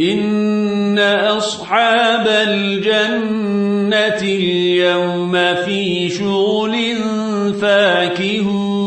إن أصحاب الجنة اليوم في شغل فاكهون